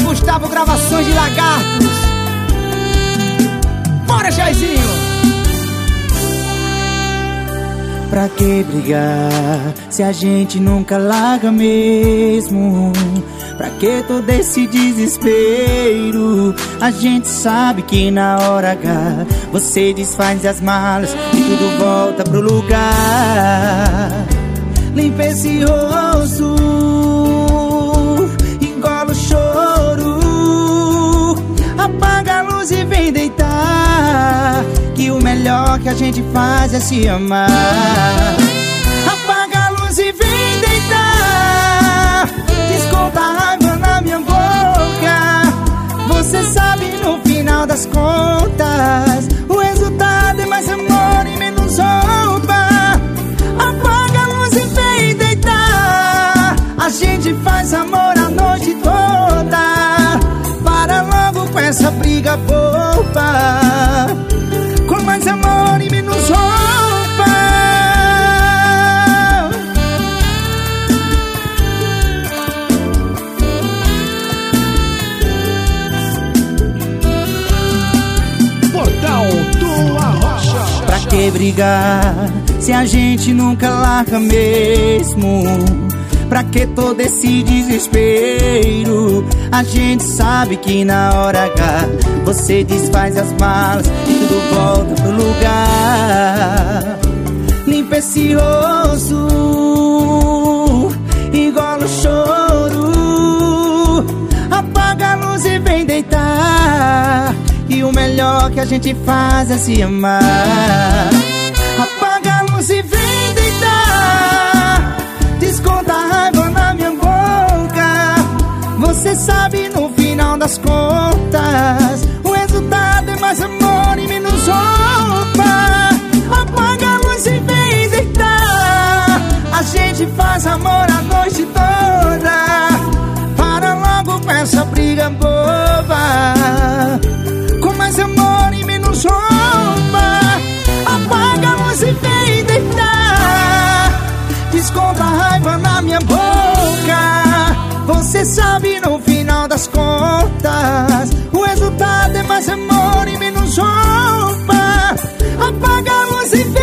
Gustavo Gravações de Lagartos. Bora, Jairzinho! Pra que brigar se a gente nunca larga mesmo? Pra que todo esse desespero? A gente sabe que na hora H você desfaz as malas e tudo volta pro lugar. Limpa esse rosto, que a gente faz é se amar. Apaga a luz e vem deitar. Desconta a raiva na minha boca. Você sabe no final das contas, o resultado é mais amor e menos roupa. Apaga a luz e vem deitar. A gente faz amor a noite toda. Para logo com essa briga boba. Que brigar se a gente nunca larga mesmo? Pra que todo esse desespero? A gente sabe que na hora H você desfaz as malas e tudo volta pro lugar. Limpa esse rosto, deitar. E o melhor que a gente faz é se amar. Apaga a luz e vem deitar. Desconta a raiva na minha boca. Você sabe no final das contas, o resultado é mais amor e menos roupa. Apaga a luz e vem deitar. A gente faz amor a noite toda. Para logo com essa briga boba. Desconta a raiva na minha boca. Você sabe no final das contas, o resultado é mais amor e menos roupa. Apaga e